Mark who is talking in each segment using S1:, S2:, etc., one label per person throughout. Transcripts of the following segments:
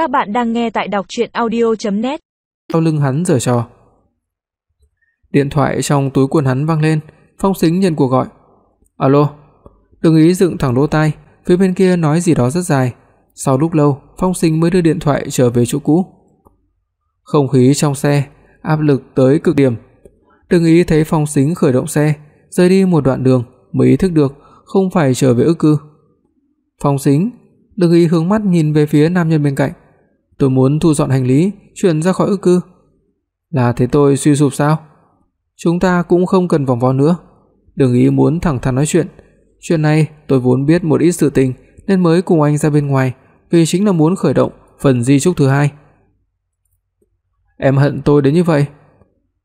S1: Các bạn đang nghe tại đọc audio net
S2: Sau lưng hắn giở trò. Điện thoại trong túi quần hắn vang lên, Phong Sính nhận cuộc gọi. "Alo." Đừng ý dựng thẳng lỗ tai, phía bên kia nói gì đó rất dài. Sau lúc lâu, Phong Sính mới đưa điện thoại trở về chỗ cũ. Không khí trong xe áp lực tới cực điểm. Đừng ý thấy Phong Sính khởi động xe, rời đi một đoạn đường mới ý thức được không phải trở về ức cư. Phong Sính, đừng ý hướng mắt nhìn về phía nam nhân bên cạnh. Tôi muốn thu dọn hành lý, chuyển ra khỏi ức cư. Là thế tôi suy sụp sao? Chúng ta cũng không cần vòng vo nữa. Đừng ý muốn thẳng thắn nói chuyện. Chuyện này tôi vốn biết một ít sự tình nên mới cùng anh ra bên ngoài, vì chính là muốn khởi động phần di chúc thứ hai. Em hận tôi đến như vậy.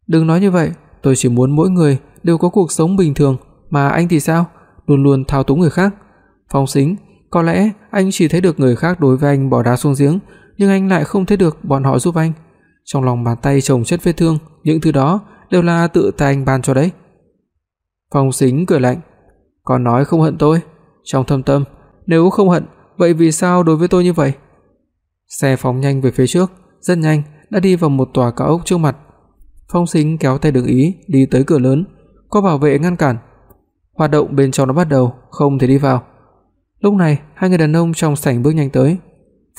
S2: Đừng nói như vậy, tôi chỉ muốn mỗi người đều có cuộc sống bình thường, mà anh thì sao? Luôn luôn thao túng người khác. Phong Sính, có lẽ anh chỉ thấy được người khác đối với anh bỏ đá xuống giếng, nhưng anh lại không thấy được bọn họ giúp anh. Trong lòng bàn tay chồng chất vết thương, những thứ đó đều là tự tay anh ban cho đấy. Phong Sính cười lạnh, "Còn nói không hận tôi, trong thâm tâm, nếu không hận, vậy vì sao đối với tôi như vậy?" Xe phóng nhanh về phía trước, rất nhanh đã đi vào một tòa cao ốc trước mặt. Phong Sính kéo tay Đường Ý đi tới cửa lớn, có bảo vệ ngăn cản. Hoạt động bên trong đã bắt đầu, không thể đi vào. Lúc này, hai người đàn ông trong sảnh bước nhanh tới.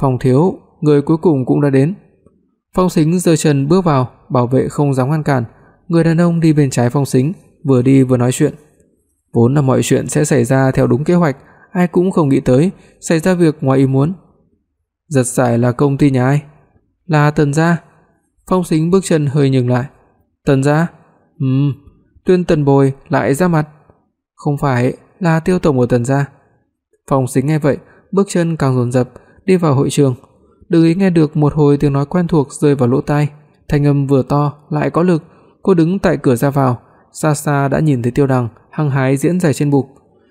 S2: Phong Thiếu, người cuối cùng cũng đã đến. Phong Sính giơ chân bước vào, bảo vệ không dám ngăn cản. Người đàn ông đi bên trái Phong Sính, vừa đi vừa nói chuyện. Vốn là mọi chuyện sẽ xảy ra theo đúng kế hoạch, ai cũng không nghĩ tới xảy ra việc ngoài ý muốn. Giật giải là công ty nhà ai? Là Tần gia. Phong Sính bước chân hơi nhường lại. Tần gia? Ừm, Tuyên Tần Bồi lại ra mặt. Không phải, là Tiêu tổng của Tần gia. Phong Sính nghe vậy, bước chân càng dồn dập đi vào hội trường. Đừng ý nghe được một hồi tiếng nói quen thuộc rơi vào lỗ tai, thanh âm vừa to lại có lực, cô đứng tại cửa ra vào, xa xa đã nhìn thấy Tiêu Đằng hăng hái diễn giải trên bục.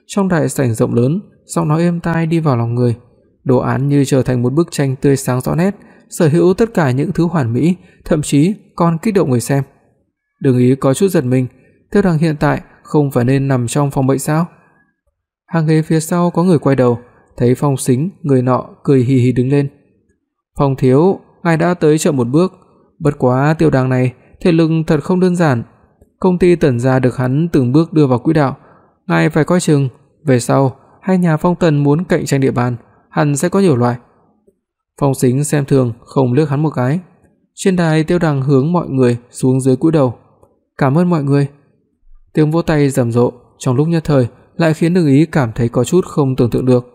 S2: Trong đại sảnh rộng lớn, giọng nói êm tai đi vào lòng người. Đồ án như trở thành một bức tranh tươi sáng rõ nét, sở hữu tất cả những thứ hoàn mỹ, thậm chí còn kích động người xem. Đường Ý có chút giật mình, Tiêu Đằng hiện tại không phải nên nằm trong phòng bệnh sao? Hàng ghế phía sau có người quay đầu, thấy Phong Sính, người nọ cười hì hì đứng lên. "Phong thiếu, ngài đã tới chậm một bước, bất quá Tiêu đàng này thể lực thật không đơn giản. Công ty Tần gia được hắn từng bước đưa vào quỹ đạo, ngài phải coi chừng, về sau hai nhà Phong Tần muốn cạnh tranh địa bàn, hẳn sẽ có nhiều loại." Phong Sính xem thường không liếc hắn một cái. Trên đài Tiêu Đằng hướng mọi người xuống dưới cúi đầu. "Cảm ơn mọi người." Tiếng vỗ tay rầm rộ, trong lúc nhất thời lại khiến Đường Ý cảm thấy có chút không tưởng tượng được.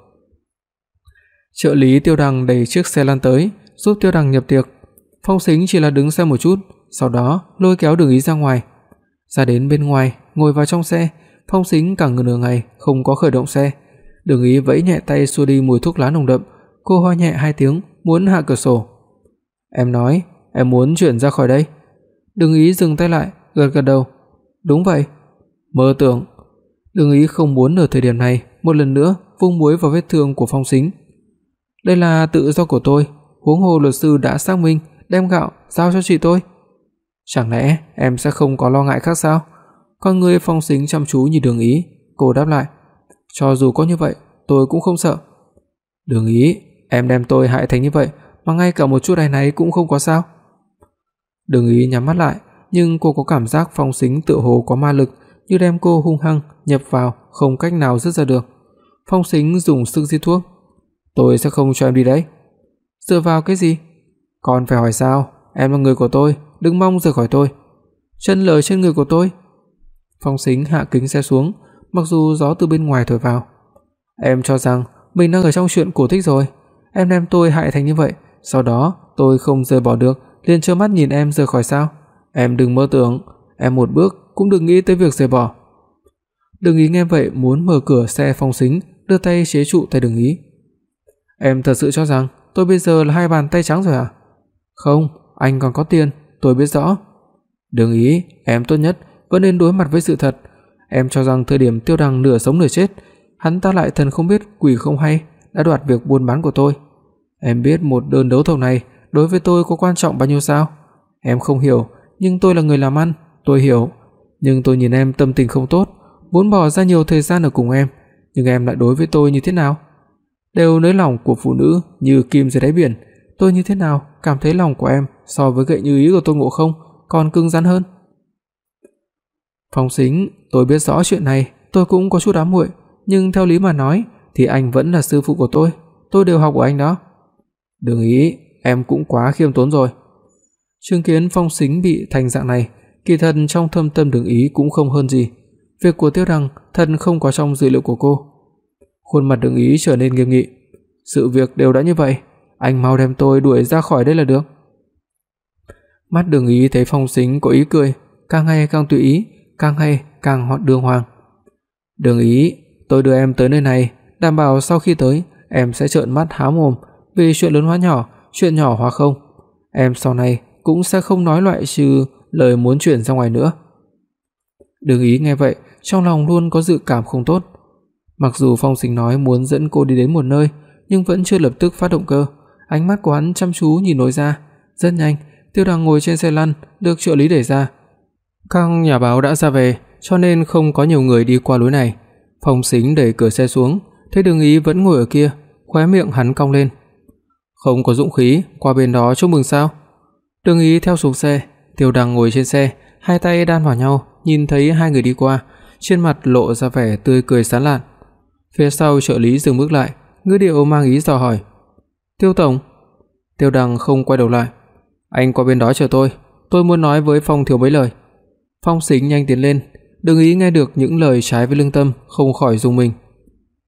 S2: Trợ lý Tiêu Đằng đẩy chiếc xe lăn tới, giúp Tiêu Đằng nhập tiệc. Phong Sính chỉ là đứng xem một chút, sau đó lôi kéo Đường Ý ra ngoài. Ra đến bên ngoài, ngồi vào trong xe, Phong Sính cả nửa ngày không có khởi động xe. Đường Ý vẫy nhẹ tay xua đi mùi thuốc lá nồng đậm, cô ho nhẹ hai tiếng, muốn hạ cửa sổ. "Em nói, em muốn chuyển ra khỏi đây." Đường Ý dừng tay lại, gật gật đầu. "Đúng vậy." Mơ tưởng. Đường Ý không muốn ở thời điểm này một lần nữa vung muối vào vết thương của Phong Sính. Đây là tự do của tôi, huống hồ luật sư đã xác minh đem gạo giao cho chị tôi. Chẳng lẽ em sẽ không có lo ngại khác sao? Con người Phong Sính chăm chú nhìn Đường Ý, cô đáp lại, cho dù có như vậy, tôi cũng không sợ. Đường Ý, em đem tôi hại thành như vậy mà ngay cả một chút áy náy cũng không có sao? Đường Ý nhắm mắt lại, nhưng cô có cảm giác Phong Sính tựa hồ có ma lực, như đem cô hung hăng nhập vào, không cách nào dứt ra được. Phong Sính dùng sức di thuốc. "Tôi sẽ không cho em đi đấy." "Dựa vào cái gì?" "Còn phải hỏi sao, em là người của tôi, đừng mong rời khỏi tôi." "Chân lời trên người của tôi." Phong Sính hạ kính xe xuống, mặc dù gió từ bên ngoài thổi vào. "Em cho rằng mình đang ở trong chuyện cổ tích rồi, em đem tôi hại thành như vậy, sau đó tôi không rời bỏ được, liền trơ mắt nhìn em rời khỏi sao? Em đừng mơ tưởng, em một bước cũng đừng nghĩ tới việc rời bỏ." Đừng ý nghe vậy muốn mở cửa xe Phong Sính, đưa tay chế trụ tay Đừng ý. "Em thật sự cho rằng tôi bây giờ là hai bàn tay trắng rồi à?" "Không, anh còn có tiền, tôi biết rõ." "Đừng ý, em tốt nhất vẫn nên đối mặt với sự thật. Em cho rằng thời điểm Tiêu Đằng nửa sống nửa chết, hắn ta lại thần không biết quỷ không hay đã đoạt việc buôn bán của tôi. Em biết một đơn đấu thầu này đối với tôi có quan trọng bao nhiêu sao? Em không hiểu, nhưng tôi là người làm ăn, tôi hiểu. Nhưng tôi nhìn em tâm tình không tốt, muốn bỏ ra nhiều thời gian ở cùng em, nhưng em lại đối với tôi như thế nào? Đều nới lòng của phụ nữ như kim dưới đáy biển, tôi như thế nào, cảm thấy lòng của em so với gậy như ý của Tôn Ngộ Không còn cứng rắn hơn. Phong Sính, tôi biết rõ chuyện này, tôi cũng có chút ám muội, nhưng theo lý mà nói thì anh vẫn là sư phụ của tôi, tôi đều học của anh đó. Đừng ý, em cũng quá khiêm tốn rồi. Chứng kiến Phong Sính bị thành dạng này, kỳ thật trong thâm tâm Đường Ý cũng không hơn gì. Việc của Tiêu Đằng thật không có trong dữ liệu của cô. Khuôn mặt Đường Ý trở nên nghiêm nghị. Sự việc đều đã như vậy, anh mau đem tôi đuổi ra khỏi đây là được. Mắt Đường Ý thấy Phong Sính có ý cười, càng hay càng tùy ý, càng hay càng hoạt đường hoàng. "Đường Ý, tôi đưa em tới nơi này, đảm bảo sau khi tới, em sẽ trợn mắt há mồm, vì chuyện lớn hóa nhỏ, chuyện nhỏ hóa không. Em sau này cũng sẽ không nói loại trừ lời muốn chuyển ra ngoài nữa." Đường Ý nghe vậy, trong lòng luôn có dự cảm không tốt. Mặc dù Phong Sính nói muốn dẫn cô đi đến một nơi, nhưng vẫn chưa lập tức phát động cơ. Ánh mắt của hắn chăm chú nhìn lối ra, rất nhanh, Tiêu Đằng ngồi trên xe lăn, được trợ lý đẩy ra. Các nhà báo đã ra về, cho nên không có nhiều người đi qua lối này. Phong Sính đẩy cửa xe xuống, thấy Đường Ý vẫn ngồi ở kia, khóe miệng hắn cong lên. Không có dũng khí qua bên đó chúc mừng sao? Đường Ý theo xuống xe, Tiêu Đằng ngồi trên xe, hai tay đan vào nhau, nhìn thấy hai người đi qua, trên mặt lộ ra vẻ tươi cười sáng lạn. Phía sau trợ lý dừng bước lại, ngữ điệu mang ý dò hỏi: "Tiêu tổng?" Tiêu Đằng không quay đầu lại. "Anh qua bên đó chờ tôi, tôi muốn nói với Phong thiếu mấy lời." Phong Sính nhanh tiến lên, đừng ý nghe được những lời trái với lương tâm, không khỏi rùng mình.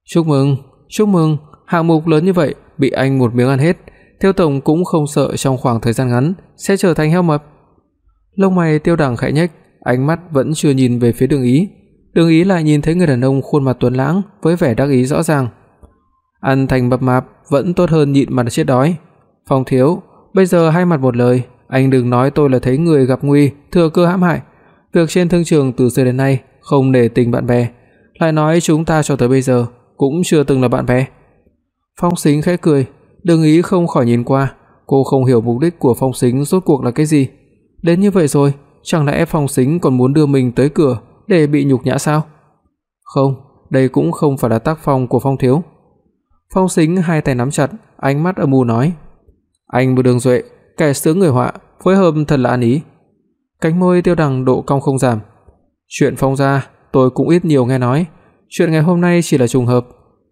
S2: "Chúc mừng, chúc mừng, hạng mục lớn như vậy bị anh một miếng ăn hết, Tiêu tổng cũng không sợ trong khoảng thời gian ngắn sẽ trở thành heo mập." Lông mày Tiêu Đằng khẽ nhếch, ánh mắt vẫn chưa nhìn về phía Đường Ý. Đường Ý lại nhìn thấy người đàn ông khuôn mặt tuấn lãng với vẻ đắc ý rõ ràng. Ăn thành mập mạp vẫn tốt hơn nhịn mặt chết đói. Phong thiếu, bây giờ hai mặt một lời, anh đừng nói tôi là thấy người gặp nguy, thừa cơ hãm hại. Việc trên thương trường từ xưa đến nay không nể tình bạn bè, lại nói chúng ta cho tới bây giờ cũng chưa từng là bạn bè. Phong Sính khẽ cười, Đường Ý không khỏi nhìn qua, cô không hiểu mục đích của Phong Sính rốt cuộc là cái gì. Đến như vậy rồi, chẳng lẽ Phong Sính còn muốn đưa mình tới cửa để bị nhục nhã sao? Không, đây cũng không phải là tác phong của Phong thiếu. Phong Sính hai tay nắm chặt, ánh mắt âm u nói: "Anh một đường duệ, kẻ sướng người họa, phối hợp thật là ăn ý." Cánh môi Tiêu Đằng độ cong không giảm. "Chuyện Phong gia, tôi cũng ít nhiều nghe nói, chuyện ngày hôm nay chỉ là trùng hợp,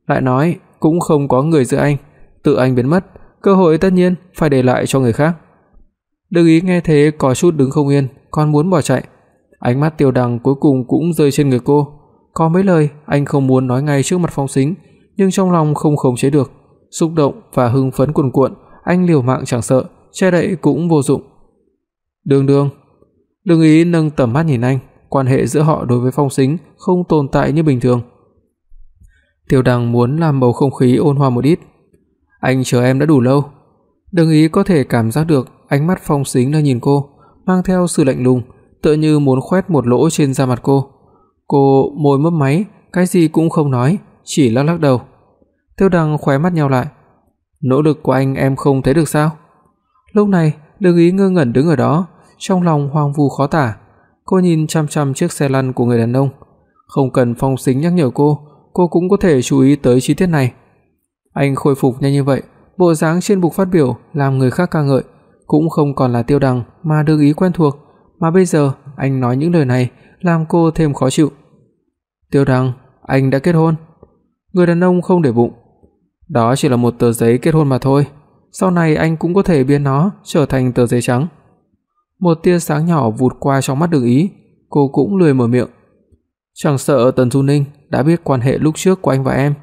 S2: lại nói cũng không có người giữ anh, tự anh biến mất, cơ hội tất nhiên phải để lại cho người khác." Đừng ý nghe thế có chút đứng không yên, còn muốn bỏ chạy. Ánh mắt Tiêu Đằng cuối cùng cũng rơi trên người cô. Có mấy lời anh không muốn nói ngay trước mặt Phong Sính, nhưng trong lòng không khống chế được, xúc động và hưng phấn cuồn cuộn, anh liều mạng chẳng sợ, che đậy cũng vô dụng. Đường Đường, Đường Ý nâng tầm mắt nhìn anh, quan hệ giữa họ đối với Phong Sính không tồn tại như bình thường. Tiêu Đằng muốn làm bầu không khí ôn hòa một ít. Anh chờ em đã đủ lâu. Đường Ý có thể cảm giác được ánh mắt Phong Sính đang nhìn cô, mang theo sự lạnh lùng, tựa như muốn khoét một lỗ trên da mặt cô. Cô môi mấp máy, cái gì cũng không nói, chỉ lắc lắc đầu. Tiêu Đằng khóe mắt nheo lại. Nỗ lực của anh em không thấy được sao? Lúc này, Đường Ý ngơ ngẩn đứng ở đó, trong lòng hoang vu khó tả. Cô nhìn chăm chăm chiếc xe lăn của người đàn ông, không cần Phong Sính nhắc nhở cô, cô cũng có thể chú ý tới chi tiết này. Anh khôi phục nhanh như vậy, bộ dáng trên bục phát biểu làm người khác ca ngợi, cũng không còn là Tiêu Đằng mà Đường Ý quen thuộc, mà bây giờ anh nói những lời này làm cô thêm khó chịu. "Tiêu Đằng, anh đã kết hôn?" Người đàn ông không để bụng. Đó chỉ là một tờ giấy kết hôn mà thôi, sau này anh cũng có thể biến nó trở thành tờ giấy trắng. Một tia sáng nhỏ vụt qua trong mắt Đường Ý, cô cũng lười mở miệng. Chẳng sợ Tần Du Ninh đã biết quan hệ lúc trước của anh và em,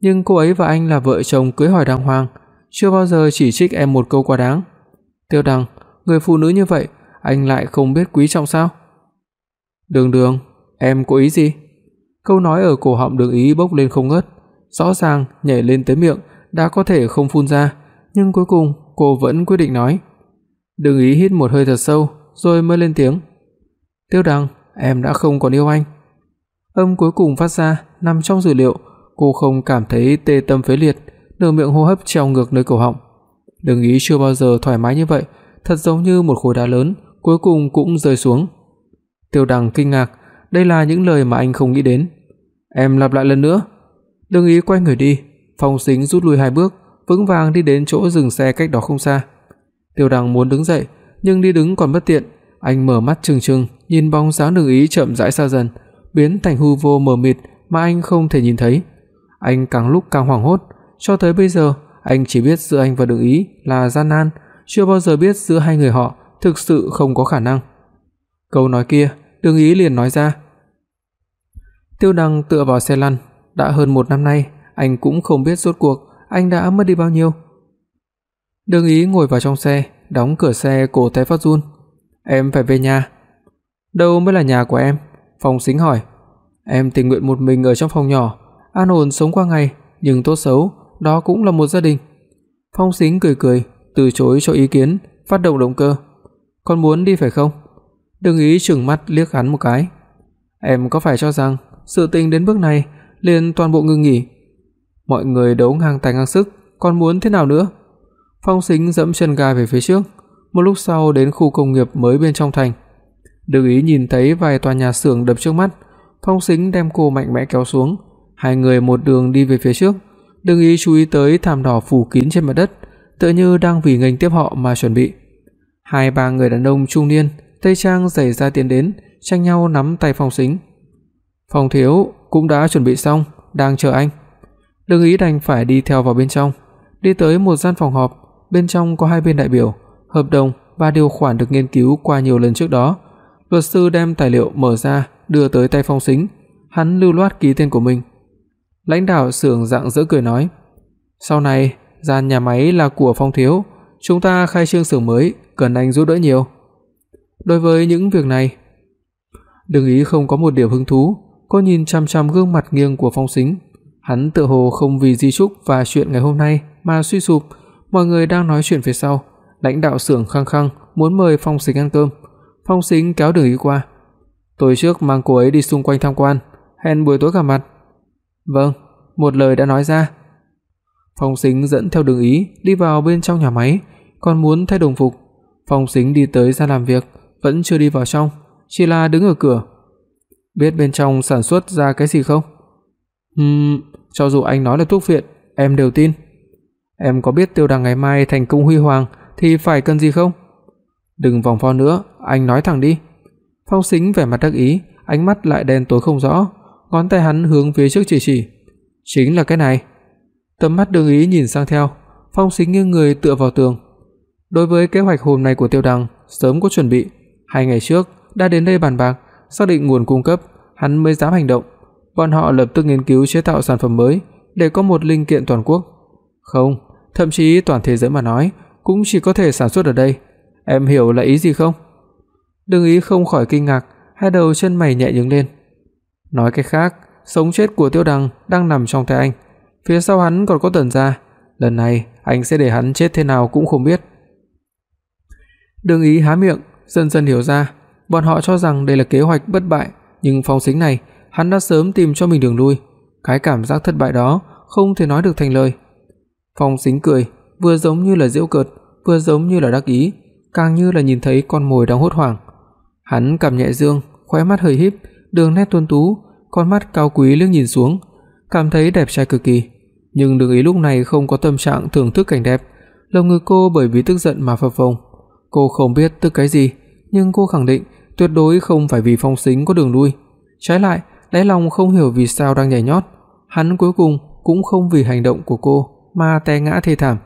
S2: nhưng cô ấy và anh là vợ chồng cưới hỏi đàng hoàng, chưa bao giờ chỉ trích em một câu quá đáng. Tiêu Đằng, người phụ nữ như vậy, anh lại không biết quý trọng sao? Đường Đường, em có ý gì? Câu nói ở cổ họng Đường Ý bốc lên không ngớt, rõ ràng nhảy lên tới miệng đã có thể không phun ra, nhưng cuối cùng cô vẫn quyết định nói. Đường Ý hít một hơi thật sâu rồi mới lên tiếng. "Tiêu Đằng, em đã không còn yêu anh." Âm cuối cùng phát ra nằm trong dữ liệu, cô không cảm thấy tê tâm phế liệt, nửa miệng hô hấp treo ngược nơi cổ họng. Đường Ý chưa bao giờ thoải mái như vậy, thật giống như một khối đá lớn cuối cùng cũng rơi xuống. Tiêu Đằng kinh ngạc, đây là những lời mà anh không nghĩ đến. Em lặp lại lần nữa. Đương Ý quay người đi, Phong Sính rút lui hai bước, vững vàng đi đến chỗ dừng xe cách đó không xa. Tiêu Đằng muốn đứng dậy, nhưng đi đứng còn bất tiện, anh mở mắt trừng trừng, nhìn bóng dáng Đường Ý chậm rãi xa dần, biến thành hư vô mờ mịt mà anh không thể nhìn thấy. Anh càng lúc càng hoảng hốt, cho tới bây giờ, anh chỉ biết giữa anh và Đường Ý là gian nan, chưa bao giờ biết giữa hai người họ thực sự không có khả năng. Câu nói kia, Đường Ý liền nói ra. Tiêu Đăng tựa vào xe lăn, đã hơn một năm nay, anh cũng không biết rốt cuộc anh đã mất đi bao nhiêu. Đường Ý ngồi vào trong xe, đóng cửa xe cổ tay phát run. "Em phải về nhà." "Đâu mới là nhà của em?" Phong Sính hỏi. "Em tình nguyện một mình ở trong phòng nhỏ, an ổn sống qua ngày, nhưng tốt xấu đó cũng là một gia đình." Phong Sính cười cười, từ chối cho ý kiến, phát động động cơ. "Con muốn đi phải không?" Đương Ý trừng mắt liếc hắn một cái. "Em có phải cho rằng sự tình đến bước này liền toàn bộ ngừng nghỉ? Mọi người đấu ngang tài ngang sức, còn muốn thế nào nữa?" Phong Sính dẫm chân ga về phía trước, một lúc sau đến khu công nghiệp mới bên trong thành. đương Ý nhìn thấy vài tòa nhà xưởng đập trước mắt, Phong Sính đem cô mạnh mẽ kéo xuống, hai người một đường đi về phía trước. đương Ý chú ý tới thảm đỏ phủ kín trên mặt đất, tựa như đang vì nghênh tiếp họ mà chuẩn bị. Hai ba người đàn ông trung niên, tây trang giày ra tiến đến, tranh nhau nắm tay Phong Sính. Phong thiếu cũng đã chuẩn bị xong, đang chờ anh. Đường Ý đành phải đi theo vào bên trong, đi tới một gian phòng họp, bên trong có hai bên đại biểu, hợp đồng và điều khoản được nghiên cứu qua nhiều lần trước đó. Luật sư đem tài liệu mở ra, đưa tới tay Phong Sính, hắn lưu loát ký tên của mình. Lãnh đạo xưởng rạng rỡ cười nói: "Sau này, gian nhà máy là của Phong thiếu, chúng ta khai trương xưởng mới, cần anh giúp đỡ nhiều." Đối với những việc này, Đừng ý không có một điểm hứng thú, cô nhìn chằm chằm gương mặt nghiêng của Phong Sính, hắn tựa hồ không vì di chúc và chuyện ngày hôm nay mà suy sụp, mọi người đang nói chuyện phía sau, lãnh đạo xưởng khăng khăng muốn mời Phong Sính ăn cơm. Phong Sính kéo Đường Ý qua. "Tối trước mang cô ấy đi xung quanh tham quan, hẹn buổi tối gặp mặt." "Vâng." Một lời đã nói ra. Phong Sính dẫn theo Đường Ý đi vào bên trong nhà máy, còn muốn thay đồng phục. Phong Sính đi tới ra làm việc, vẫn chưa đi vào trong, chỉ là đứng ở cửa. Biết bên trong sản xuất ra cái gì không? Ừm, cho dù anh nói là thuốc phiện, em đều tin. Em có biết Tiêu Đằng ngày mai thành công huy hoàng thì phải cần gì không? Đừng vòng vo nữa, anh nói thẳng đi. Phong Sính vẻ mặt đắc ý, ánh mắt lại đen tối không rõ, ngón tay hắn hướng phía trước chỉ chỉ. Chính là cái này. Tầm mắt Đường Ý nhìn sang theo, Phong Sính nghiêng người tựa vào tường. Đối với kế hoạch hôm nay của Tiêu Đằng, sớm có chuẩn bị, hai ngày trước đã đến đây bàn bạc, xác định nguồn cung cấp, hắn mới dám hành động. Bọn họ lập tức nghiên cứu chế tạo sản phẩm mới để có một linh kiện toàn quốc. Không, thậm chí toàn thế giới mà nói, cũng chỉ có thể sản xuất ở đây. Em hiểu là ý gì không? Đừng ý không khỏi kinh ngạc, hai đầu chân mày nhẹ nhướng lên. Nói cách khác, sống chết của Tiêu Đằng đang nằm trong tay anh, phía sau hắn còn có Tần gia, lần này anh sẽ để hắn chết thế nào cũng không biết. Đừng ý há miệng, dần dần hiểu ra, bọn họ cho rằng đây là kế hoạch bất bại, nhưng phong sính này, hắn đã sớm tìm cho mình đường lui, cái cảm giác thất bại đó không thể nói được thành lời. Phong Sính cười, vừa giống như là giễu cợt, vừa giống như là đắc ý, càng như là nhìn thấy con mồi đang hốt hoảng. Hắn cầm nhẹ dương, khóe mắt hơi híp, đường nét tuấn tú, con mắt cao quý liếc nhìn xuống, cảm thấy đẹp trai cực kỳ. Nhưng Đường Ý lúc này không có tâm trạng thưởng thức cảnh đẹp, lồng ngực cô bởi vì tức giận mà phập phồng. Cô không biết tức cái gì, nhưng cô khẳng định tuyệt đối không phải vì Phong Sính có đường lui, trái lại, đáy lòng không hiểu vì sao đang nhảy nhót, hắn cuối cùng cũng không vì hành động của cô mà té ngã thê thảm.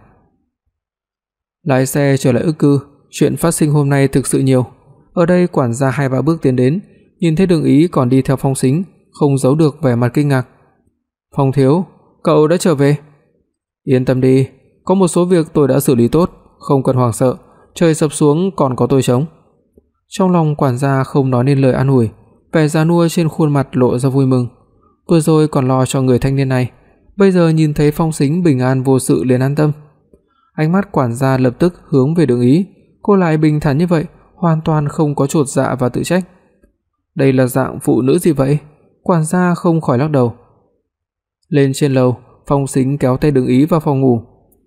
S2: Lái xe trở lại ức cư, chuyện phát sinh hôm nay thực sự nhiều. Ở đây quản gia hai ba bước tiến đến, nhìn thấy Đường Ý còn đi theo Phong Sính, không giấu được vẻ mặt kinh ngạc. "Phong thiếu, cậu đã trở về?" "Yên tâm đi, có một số việc tôi đã xử lý tốt, không cần hoảng sợ, trời sập xuống còn có tôi chống." Trong lòng quản gia không nói nên lời an ủi, vẻ già nua trên khuôn mặt lộ ra vui mừng. Vừa rồi còn lo cho người thanh niên này, bây giờ nhìn thấy Phong Sính bình an vô sự liền an tâm. Ánh mắt quản gia lập tức hướng về Đường Ý, cô lại bình thản như vậy, hoàn toàn không có chột dạ và tự trách. Đây là dạng phụ nữ gì vậy? Quản gia không khỏi lắc đầu. Lên trên lầu, Phong Sính kéo tay Đường Ý vào phòng ngủ,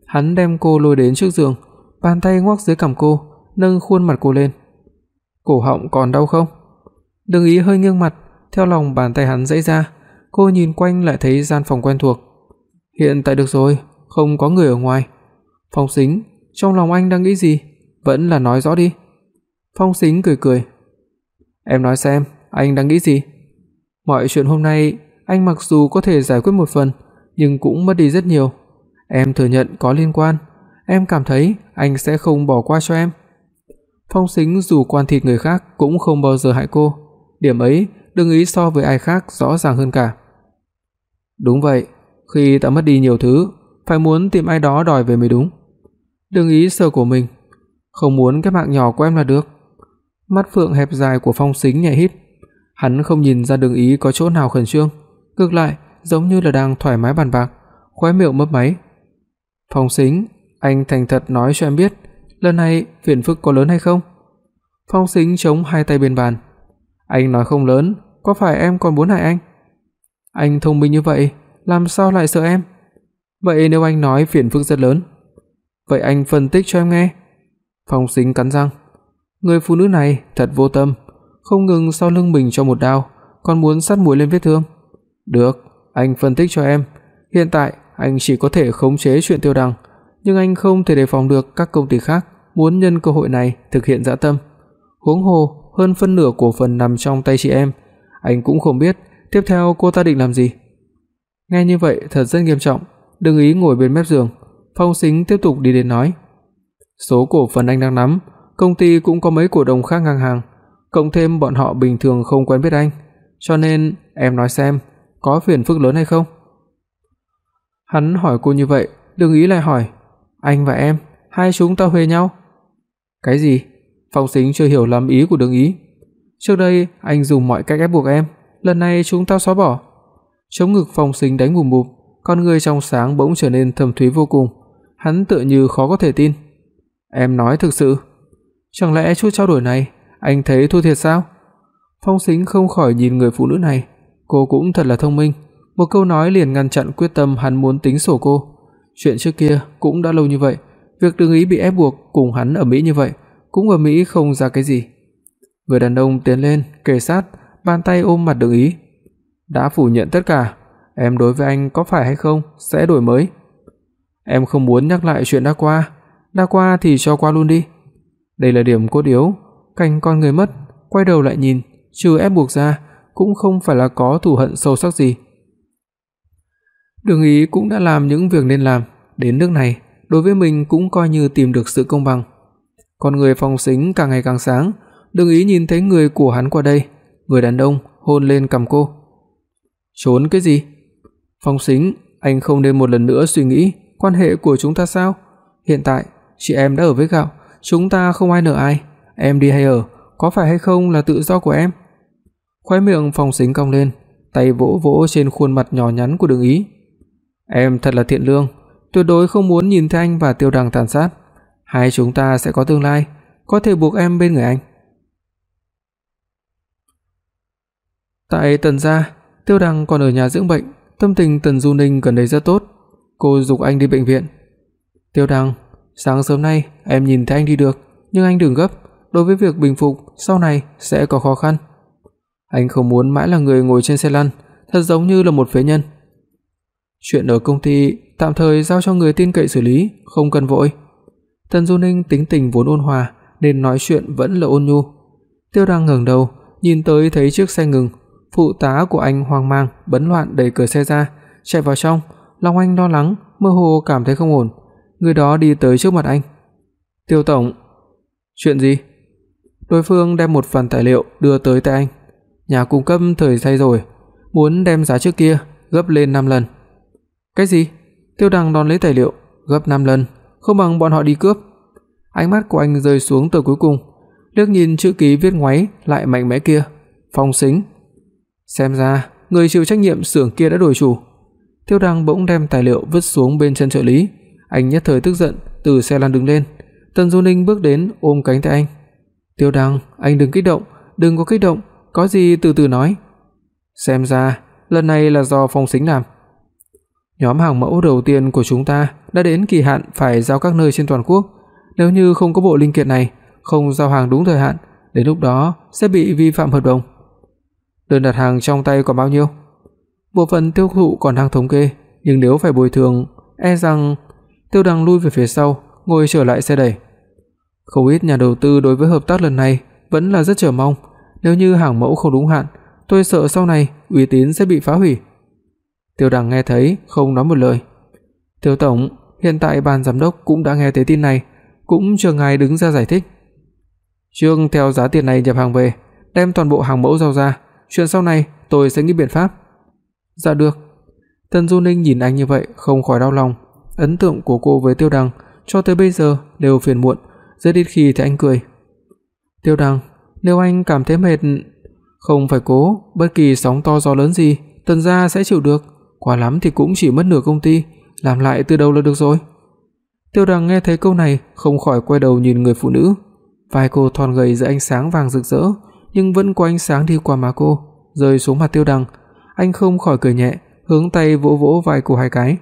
S2: hắn đem cô lôi đến trước giường, bàn tay ngoắc dưới cằm cô, nâng khuôn mặt cô lên. "Cổ họng còn đau không?" Đường Ý hơi nghiêng mặt, theo lòng bàn tay hắn giãy ra, cô nhìn quanh lại thấy gian phòng quen thuộc. "Hiện tại được rồi, không có người ở ngoài. Phong Sính, trong lòng anh đang nghĩ gì? Vẫn là nói rõ đi." Phong Sính cười cười. "Em nói xem, anh đang nghĩ gì?" Mọi chuyện hôm nay anh mặc dù có thể giải quyết một phần, nhưng cũng mất đi rất nhiều. Em thừa nhận có liên quan, em cảm thấy anh sẽ không bỏ qua cho em. Phong Sính dù quan thịt người khác cũng không bao giờ hại cô, điểm ấy đừng ý so với ai khác rõ ràng hơn cả. Đúng vậy, khi ta mất đi nhiều thứ, phải muốn tìm ai đó đòi về mới đúng. Đừng ý sơ của mình, không muốn cái mạng nhỏ của em là được. Mắt phượng hẹp dài của Phong Sính nhẹ híp, hắn không nhìn ra Đường Ý có chỗ nào khẩn trương, ngược lại, giống như là đang thoải mái bàn bạc, khóe miệng mấp máy. "Phong Sính, anh thành thật nói cho em biết, lần này phiền phức có lớn hay không?" Phong Sính chống hai tay bên bàn. "Anh nói không lớn, có phải em còn muốn hại anh?" "Anh thông minh như vậy, làm sao lại sợ em?" "Vậy nếu anh nói phiền phức rất lớn, vậy anh phân tích cho em nghe." Phong Sính cắn răng. Người phụ nữ này thật vô tâm, không ngừng sau lưng mình cho một đao, còn muốn sát muối lên vết thương. "Được, anh phân tích cho em. Hiện tại anh chỉ có thể khống chế chuyện Tiêu Đằng, nhưng anh không thể đề phòng được các công ty khác muốn nhân cơ hội này thực hiện dã tâm. Huống hồ, hơn phân nửa cổ phần nằm trong tay chị em, anh cũng không biết tiếp theo cô ta định làm gì." Nghe như vậy thật rất nghiêm trọng, Đừng ý ngồi bên mép giường, Phong Sính tiếp tục đi đến nói: "Số cổ phần anh đang nắm, công ty cũng có mấy cổ đông khác ngang hàng, cộng thêm bọn họ bình thường không quen biết anh, cho nên em nói xem, có phiền phức lớn hay không?" Hắn hỏi cô như vậy, đừng Ý lại hỏi, "Anh và em, hai chúng ta huề nhau?" "Cái gì?" Phong Sính chưa hiểu lắm ý của Đường Ý. "Trước đây anh dùng mọi cách ép buộc em, lần này chúng ta xóa bỏ." Chống ngực Phong Sính đánh bùm bụp, con người trong sáng bỗng trở nên thâm thúy vô cùng, hắn tựa như khó có thể tin. "Em nói thực sự? Chẳng lẽ chút trao đổi này anh thấy thua thiệt sao?" Phong Sính không khỏi nhìn người phụ nữ này, cô cũng thật là thông minh, một câu nói liền ngăn chặn quyết tâm hắn muốn tính sổ cô. Chuyện trước kia cũng đã lâu như vậy, việc Đường Ý bị ép buộc cùng hắn ở Mỹ như vậy, cũng ở Mỹ không ra cái gì. Người đàn ông tiến lên, kề sát, bàn tay ôm mặt Đường Ý. "Đã phủ nhận tất cả, em đối với anh có phải hay không sẽ đổi mới. Em không muốn nhắc lại chuyện đã qua, đã qua thì cho qua luôn đi. Đây là điểm cốt yếu, cảnh con người mất, quay đầu lại nhìn, trừ ép buộc ra, cũng không phải là có thù hận sâu sắc gì. Đường Ý cũng đã làm những việc nên làm, đến nước này, đối với mình cũng coi như tìm được sự công bằng. Con người Phong Sính càng ngày càng sáng, Đường Ý nhìn thấy người của hắn qua đây, người đàn ông hôn lên cằm cô. "Trốn cái gì?" Phong Sính, anh không nên một lần nữa suy nghĩ quan hệ của chúng ta sao? Hiện tại, chị em đã ở với gạo, chúng ta không ai nợ ai, em đi hay ở, có phải hay không là tự do của em. Khóe miệng Phong Sính cong lên, tay vỗ vỗ trên khuôn mặt nhỏ nhắn của Đường Ý. Em thật là thiện lương, tuyệt đối không muốn nhìn thấy anh và Tiêu Đằng tàn sát. Hai chúng ta sẽ có tương lai, có thể buộc em bên người anh. Tại Tần gia, Tiêu Đằng còn ở nhà dưỡng bệnh, Tâm tình Tần Du Ninh gần đây rất tốt, cô dục anh đi bệnh viện. "Tiêu đằng sáng sớm nay em nhìn thấy anh đi được, nhưng anh đừng gấp, đối với việc bình phục sau này sẽ có khó khăn. Anh không muốn mãi là người ngồi trên xe lăn, thật giống như là một phế nhân. Chuyện ở công ty tạm thời giao cho người tin cậy xử lý, không cần vội." Tần Du Ninh tính tình vốn ôn hòa, nên nói chuyện vẫn là ôn nhu. Tiêu Đăng ngẩng đầu, nhìn tới thấy chiếc xe ngừng, Phụ tá của anh hoang mang, bấn loạn đẩy cửa xe ra, chạy vào trong, lòng anh lo lắng, mơ hồ cảm thấy không ổn. Người đó đi tới trước mặt anh. "Tiêu tổng." "Chuyện gì?" Đối phương đem một phần tài liệu đưa tới tay anh. Nhà cung cấp thời thay rồi, muốn đem giá trước kia gấp lên 5 lần. "Cái gì?" Tiêu Đằng đón lấy tài liệu, gấp 5 lần, không bằng bọn họ đi cướp. Ánh mắt của anh rơi xuống tờ cuối cùng, liếc nhìn chữ ký viết ngoáy lại mạnh mẽ kia, phong sính Xem ra, người chịu trách nhiệm xưởng kia đã đổi chủ. Tiêu Đăng bỗng đem tài liệu vứt xuống bên chân trợ lý, anh nhất thời tức giận, từ xe lăn đứng lên. Tần Du Ninh bước đến ôm cánh tay anh. "Tiêu Đăng, anh đừng kích động, đừng có kích động, có gì từ từ nói." Xem ra, lần này là do Phong Sính làm. Nhóm hàng mẫu đầu tiên của chúng ta đã đến kỳ hạn phải giao các nơi trên toàn quốc, nếu như không có bộ linh kiện này, không giao hàng đúng thời hạn, đến lúc đó sẽ bị vi phạm hợp đồng. Đơn đặt hàng trong tay còn bao nhiêu? Bộ phận tiêu thụ còn đang thống kê, nhưng nếu phải bồi thường, e rằng Tiêu Đằng lui về phía sau, ngồi trở lại xe đẩy. Không ít nhà đầu tư đối với hợp tác lần này vẫn là rất chờ mong, nếu như hàng mẫu không đúng hạn, tôi sợ sau này uy tín sẽ bị phá hủy. Tiêu Đằng nghe thấy, không nói một lời. "Tiêu tổng, hiện tại ban giám đốc cũng đã nghe thấy tin này, cũng chờ ngài đứng ra giải thích." Trương theo giá tiền này nhập hàng về, đem toàn bộ hàng mẫu giao ra, chuyện sau này tôi sẽ nghĩ biện pháp." "Dạ được." Tần Du Ninh nhìn anh như vậy không khỏi đau lòng, ấn tượng của cô với Tiêu Đằng cho tới bây giờ đều phiền muộn, rất ít khi thấy anh cười. "Tiêu Đằng, nếu anh cảm thấy mệt, không phải cố, bất kỳ sóng to gió lớn gì, Tần gia sẽ chịu được, quá lắm thì cũng chỉ mất nửa công ty, làm lại từ đầu là được rồi." Tiêu Đằng nghe thấy câu này, không khỏi quay đầu nhìn người phụ nữ. Vai cô thon gầy dưới ánh sáng vàng rực rỡ, nhưng vẫn có ánh sáng đi qua má cô, rơi xuống mặt Tiêu Đằng. Anh không khỏi cười nhẹ, hướng tay vỗ vỗ vai cô hai cái.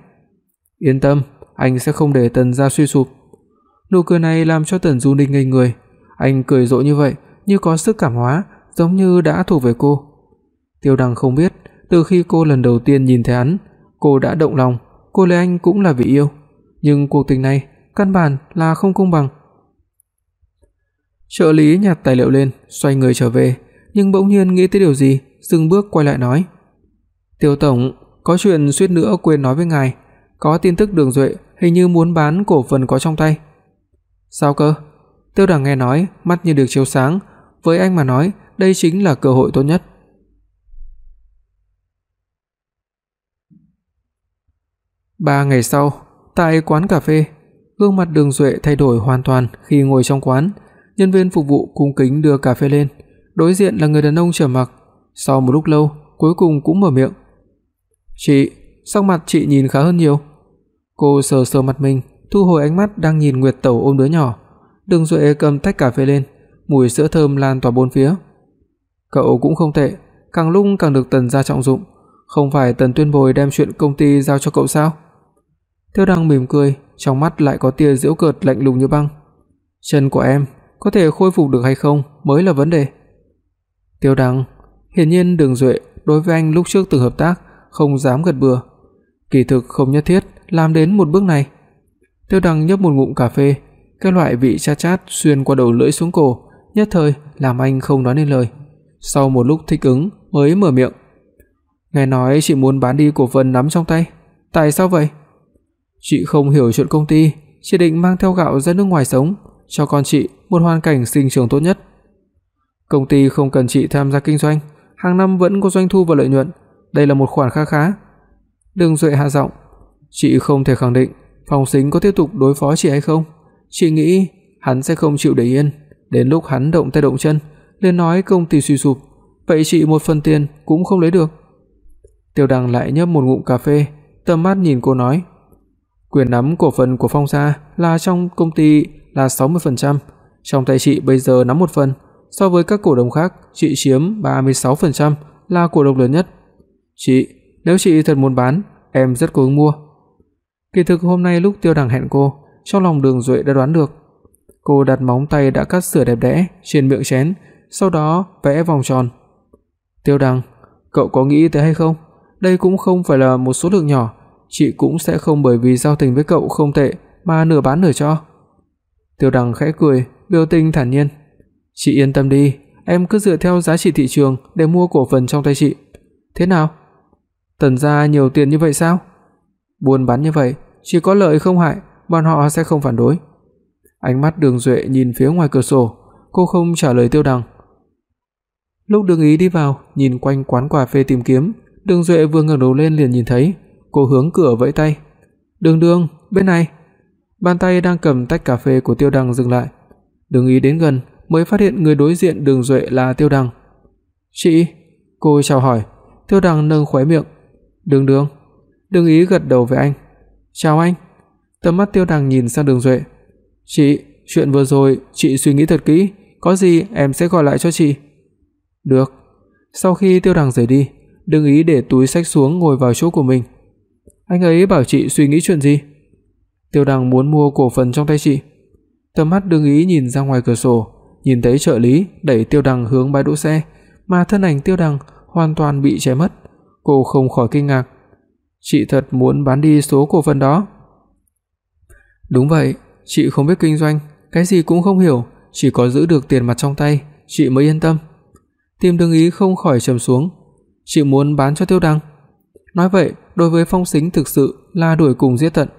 S2: "Yên tâm, anh sẽ không để Tần gia suy sụp." Nụ cười này làm cho Tần Du Ninh ngây người, anh cười rộ như vậy, như có sức cảm hóa, giống như đã thuộc về cô. Tiêu Đằng không biết, từ khi cô lần đầu tiên nhìn thấy hắn, cô đã động lòng, cô lấy anh cũng là vì yêu, nhưng cuộc tình này căn bản là không công bằng. Trợ lý nhặt tài liệu lên, xoay người trở về, nhưng bỗng nhiên nghĩ tới điều gì, dừng bước quay lại nói: "Tiêu tổng, có chuyện suýt nữa quên nói với ngài, có tin tức Đường Duệ hình như muốn bán cổ phần có trong tay." "Sao cơ?" Tiêu Đằng nghe nói, mắt như được chiếu sáng, với anh mà nói, đây chính là cơ hội tốt nhất. Ba ngày sau, tại quán cà phê, gương mặt Đường Duệ thay đổi hoàn toàn khi ngồi trong quán, nhân viên phục vụ cung kính đưa cà phê lên, đối diện là người đàn ông trầm mặc, sau một lúc lâu, cuối cùng cũng mở miệng. "Chị, sắc mặt chị nhìn khá hơn nhiều." Cô sờ sờ mặt mình, thu hồi ánh mắt đang nhìn Nguyệt Tẩu ôm đứa nhỏ. Đường Duệ cầm tách cà phê lên, mùi sữa thơm lan tỏa bốn phía. Cậu cũng không tệ, càng lúc càng được Tần gia trọng dụng, không phải Tần Tuyên Bồi đem chuyện công ty giao cho cậu sao? Tiêu Đăng mỉm cười, trong mắt lại có tia giễu cợt lạnh lùng như băng. Chân của em có thể khôi phục được hay không mới là vấn đề. Tiêu Đăng, hiển nhiên Đường Duệ đối với anh lúc trước từng hợp tác không dám gật bừa, kỳ thực không nhất thiết làm đến một bước này. Tiêu Đăng nhấp một ngụm cà phê, cái loại vị chát chát xuyên qua đầu lưỡi xuống cổ, nhất thời làm anh không nói nên lời. Sau một lúc thích ứng mới mở miệng. Nghe nói chị muốn bán đi cổ phần nắm trong tay, tại sao vậy? Chị không hiểu chuyện công ty, chị định mang theo gạo ra nước ngoài sống, cho con chị một hoàn cảnh sinh trưởng tốt nhất. Công ty không cần chị tham gia kinh doanh, hàng năm vẫn có doanh thu và lợi nhuận, đây là một khoản khá khá. Đường Duệ hạ giọng, chị không thể khẳng định Phong Sính có tiếp tục đối phó chị hay không. Chị nghĩ hắn sẽ không chịu để yên, đến lúc hắn động tay động chân, liền nói công ty suy sụp, vậy chị một phần tiền cũng không lấy được. Tiêu Đăng lại nhấp một ngụm cà phê, tầm mắt nhìn cô nói: "Quyền nắm cổ phần của Phong gia là trong công ty là 60%, trong tay chị bây giờ nắm một phần, so với các cổ đông khác, chị chiếm 36% là cổ đông lớn nhất. Chị, nếu chị thật muốn bán, em rất cố gắng mua." Kỳ thực hôm nay lúc Tiêu Đằng hẹn cô, trong lòng Đường Duệ đã đoán được. Cô đặt móng tay đã cắt sửa đẹp đẽ trên miệng chén, sau đó vẽ vòng tròn. "Tiêu Đằng, cậu có nghĩ tới hay không? Đây cũng không phải là một số lượng nhỏ, chị cũng sẽ không bởi vì giao tình với cậu không tệ mà nửa bán nửa cho." Tiêu Đằng khẽ cười, biểu tình thản nhiên. "Chị yên tâm đi, em cứ dựa theo giá trị thị trường để mua cổ phần trong tay chị. Thế nào? Tần gia nhiều tiền như vậy sao?" Buôn bán như vậy, chỉ có lợi không hại, bọn họ sẽ không phản đối. Ánh mắt Đường Duệ nhìn phía ngoài cửa sổ, cô không trả lời Tiêu Đằng. Lúc Đường Ý đi vào, nhìn quanh quán cà phê tìm kiếm, Đường Duệ vừa ngẩng đầu lên liền nhìn thấy, cô hướng cửa vẫy tay. "Đường Đường, bên này." Bàn tay đang cầm tách cà phê của Tiêu đăng dừng lại. Đường Ý đến gần mới phát hiện người đối diện Đường Duệ là Tiêu đăng "Chị?" Cô chào hỏi. Tiêu đăng nâng khóe miệng. "Đường Đường." Đường Ý gật đầu với anh. "Chào anh." Tầm mắt Tiêu đăng nhìn sang Đường Duệ. "Chị, chuyện vừa rồi chị suy nghĩ thật kỹ, có gì em sẽ gọi lại cho chị." "Được." Sau khi Tiêu đăng rời đi, Đường Ý để túi xách xuống ngồi vào chỗ của mình. Anh ấy bảo chị suy nghĩ chuyện gì? Tiêu Đằng muốn mua cổ phần trong tay chị. Tầm mắt Đường Ý nhìn ra ngoài cửa sổ, nhìn thấy trợ lý đẩy Tiêu Đằng hướng bãi đỗ xe, mà thân ảnh Tiêu Đằng hoàn toàn bị che mất. Cô không khỏi kinh ngạc, Chị thật muốn bán đi số cổ phần đó? Đúng vậy, chị không biết kinh doanh, cái gì cũng không hiểu, chỉ có giữ được tiền mặt trong tay, chị mới yên tâm. Tim Đường Ý không khỏi trầm xuống, chị muốn bán cho Tiêu Đăng. Nói vậy, đối với Phong Sính thực sự là đuổi cùng giết tận.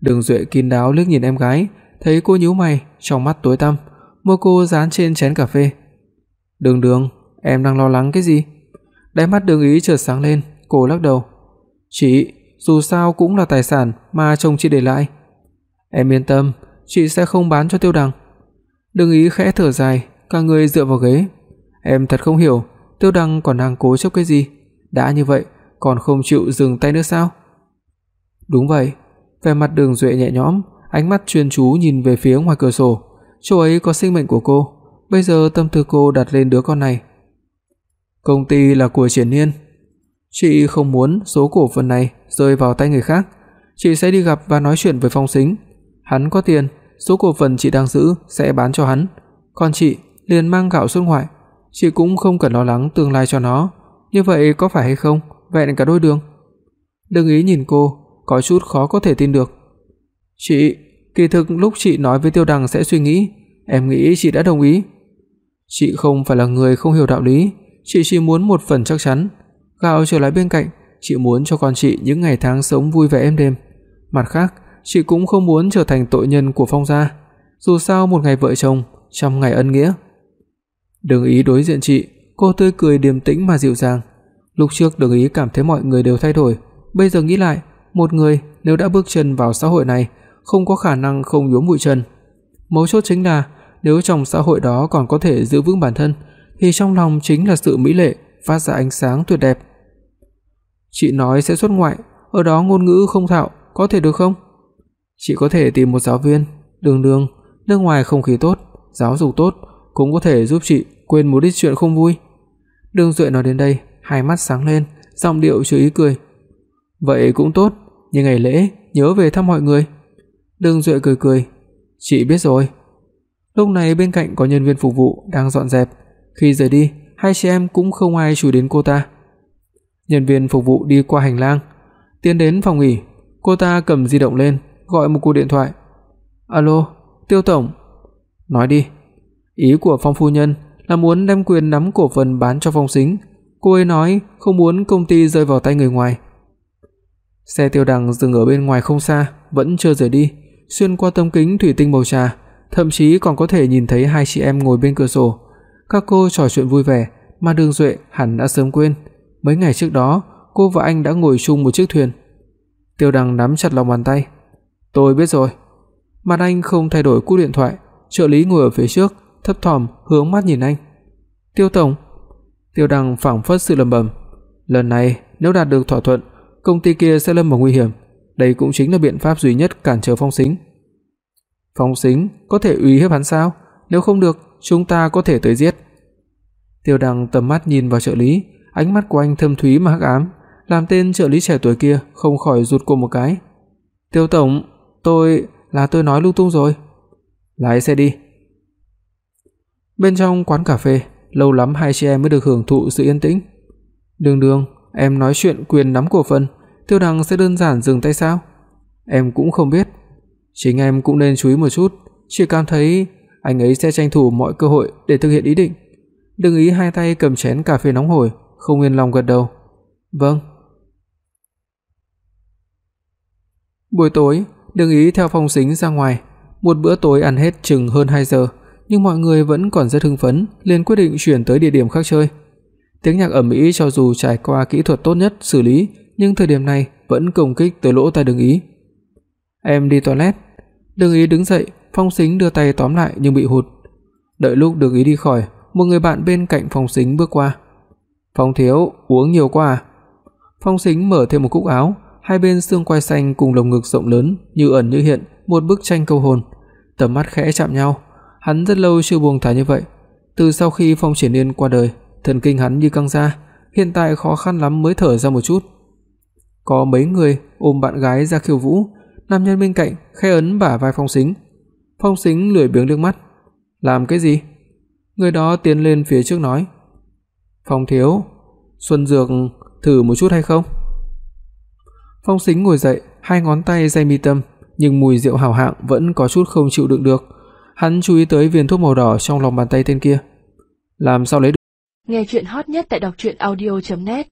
S2: Đường Duệ kín đáo liếc nhìn em gái, thấy cô nhíu mày, trong mắt tối tăm, môi cô dán trên chén cà phê. "Đường Đường, em đang lo lắng cái gì?" Đáy mắt Đường Ý chợt sáng lên, cô lắc đầu. "Chị, dù sao cũng là tài sản mà chồng chị để lại. Em yên tâm, chị sẽ không bán cho Tiêu Đằng." Đường Ý khẽ thở dài, cả người dựa vào ghế. Em thật không hiểu, Tiêu Đằng còn đang cố chấp cái gì? Đã như vậy, còn không chịu dừng tay nữa sao? Đúng vậy, vẻ mặt Đường Duệ nhẹ nhõm, ánh mắt chuyên chú nhìn về phía ngoài cửa sổ, chỗ ấy có sinh mệnh của cô, bây giờ tâm tư cô đặt lên đứa con này. Công ty là của Triển Nhiên, chị không muốn số cổ phần này rơi vào tay người khác, chị sẽ đi gặp và nói chuyện với Phong Sính, hắn có tiền, số cổ phần chị đang giữ sẽ bán cho hắn, còn chị liền mang gạo xuất ngoại, chị cũng không cần lo lắng tương lai cho nó, như vậy có phải hay không? Vẹn cả đôi đường. Đừng ý nhìn cô, có chút khó có thể tin được. "Chị, kỳ thực lúc chị nói với Tiêu Đằng sẽ suy nghĩ, em nghĩ chị đã đồng ý." Chị không phải là người không hiểu đạo lý, chị chỉ muốn một phần chắc chắn. Gạo trở lại bên cạnh, chị muốn cho con chị những ngày tháng sống vui vẻ êm đềm. Mặt khác, chị cũng không muốn trở thành tội nhân của Phong gia. Dù sao một ngày vợ chồng, trăm ngày ân nghĩa. Đừng ý đối diện chị, cô tươi cười điềm tĩnh mà dịu dàng. Lúc trước Đường ý cảm thấy mọi người đều thay đổi, bây giờ nghĩ lại, một người nếu đã bước chân vào xã hội này, không có khả năng không nhuốm bụi trần. Mấu chốt chính là nếu trong xã hội đó còn có thể giữ vững bản thân, thì trong lòng chính là sự mỹ lệ phát ra ánh sáng tuyệt đẹp. Chị nói sẽ xuất ngoại, ở đó ngôn ngữ không thạo, có thể được không? Chị có thể tìm một giáo viên, đường đường, nước ngoài không khí tốt, giáo dục tốt cũng có thể giúp chị quên một ít chuyện không vui. Đường Duệ nói đến đây, hai mắt sáng lên, giọng điệu chứa ý cười. Vậy cũng tốt, nhưng ngày lễ nhớ về thăm mọi người. Đường Duệ cười cười, "Chị biết rồi." Lúc này bên cạnh có nhân viên phục vụ đang dọn dẹp, khi rời đi, hai chị em cũng không ai chú ý đến cô ta. Nhân viên phục vụ đi qua hành lang, tiến đến phòng nghỉ, cô ta cầm di động lên, gọi một cuộc điện thoại. "Alo, Tiêu tổng." "Nói đi." Ý của Phong phu nhân là muốn đem quyền nắm cổ phần bán cho Phong Sính, cô ấy nói không muốn công ty rơi vào tay người ngoài. Xe Tiêu Đằng dừng ở bên ngoài không xa, vẫn chưa rời đi, xuyên qua tấm kính thủy tinh màu trà, thậm chí còn có thể nhìn thấy hai chị em ngồi bên cửa sổ. Các cô trò chuyện vui vẻ, mà Đường Duệ hẳn đã sớm quên, mấy ngày trước đó, cô và anh đã ngồi chung một chiếc thuyền. Tiêu Đằng nắm chặt lòng bàn tay. "Tôi biết rồi." Mặt anh không thay đổi cú điện thoại, trợ lý ngồi ở phía trước, thấp thỏm hướng mắt nhìn anh. "Tiêu tổng." Tiêu Đằng phảng phất sự lẩm bẩm, "Lần này nếu đạt được thỏa thuận, công ty kia sẽ lâm vào nguy hiểm, đây cũng chính là biện pháp duy nhất cản trở Phong Sính." "Phong Sính có thể uy hiếp hắn sao? Nếu không được, chúng ta có thể tới giết." Tiêu Đằng tầm mắt nhìn vào trợ lý, ánh mắt của anh thâm thúy mà hắc ám, làm tên trợ lý trẻ tuổi kia không khỏi rụt cổ một cái. "Tiêu tổng, tôi là tôi nói lung tung rồi." "Lái xe đi." Bên trong quán cà phê, lâu lắm hai chị em mới được hưởng thụ sự yên tĩnh. "Đường Đường, em nói chuyện quyền nắm cổ phần, Tiêu Đằng sẽ đơn giản dừng tay sao?" "Em cũng không biết. Chính em cũng nên chú ý một chút, chỉ cảm thấy anh ấy sẽ tranh thủ mọi cơ hội để thực hiện ý định." Đừng ý hai tay cầm chén cà phê nóng hổi, không yên lòng gật đầu. "Vâng." Buổi tối, Đừng ý theo Phong Sính ra ngoài, một bữa tối ăn hết chừng hơn 2 giờ, nhưng mọi người vẫn còn rất hưng phấn, liền quyết định chuyển tới địa điểm khác chơi. Tiếng nhạc ầm ĩ cho dù trải qua kỹ thuật tốt nhất xử lý, nhưng thời điểm này vẫn công kích tới lỗ tai đường ý. "Em đi toilet." Đường ý đứng dậy, Phong Sính đưa tay tóm lại nhưng bị hụt. Đợi lúc đường ý đi khỏi, một người bạn bên cạnh Phong Sính bước qua. "Phong thiếu, uống nhiều quá à?" Phong Sính mở thêm một cúc áo, hai bên xương quai xanh cùng lồng ngực rộng lớn như ẩn như hiện, một bức tranh câu hồn. Tầm mắt khẽ chạm nhau, hắn rất lâu chưa buông thả như vậy. Từ sau khi Phong Triển Nhiên qua đời, thần kinh hắn như căng ra, hiện tại khó khăn lắm mới thở ra một chút. Có mấy người ôm bạn gái ra khiêu vũ, nam nhân bên cạnh khẽ ấn bả vai Phong Sính. Phong Sính lười biếng liếc mắt, "Làm cái gì?" Người đó tiến lên phía trước nói, "Phong thiếu, Xuân Dược thử một chút hay không?" Phong Sính ngồi dậy, hai ngón tay day mi tâm, nhưng mùi rượu hảo hạng vẫn có chút không chịu đựng được. Hắn chú ý tới viên thuốc màu đỏ trong lòng bàn tay tên kia. Làm sao lấy được?
S1: Nghe truyện hot nhất tại doctruyenaudio.net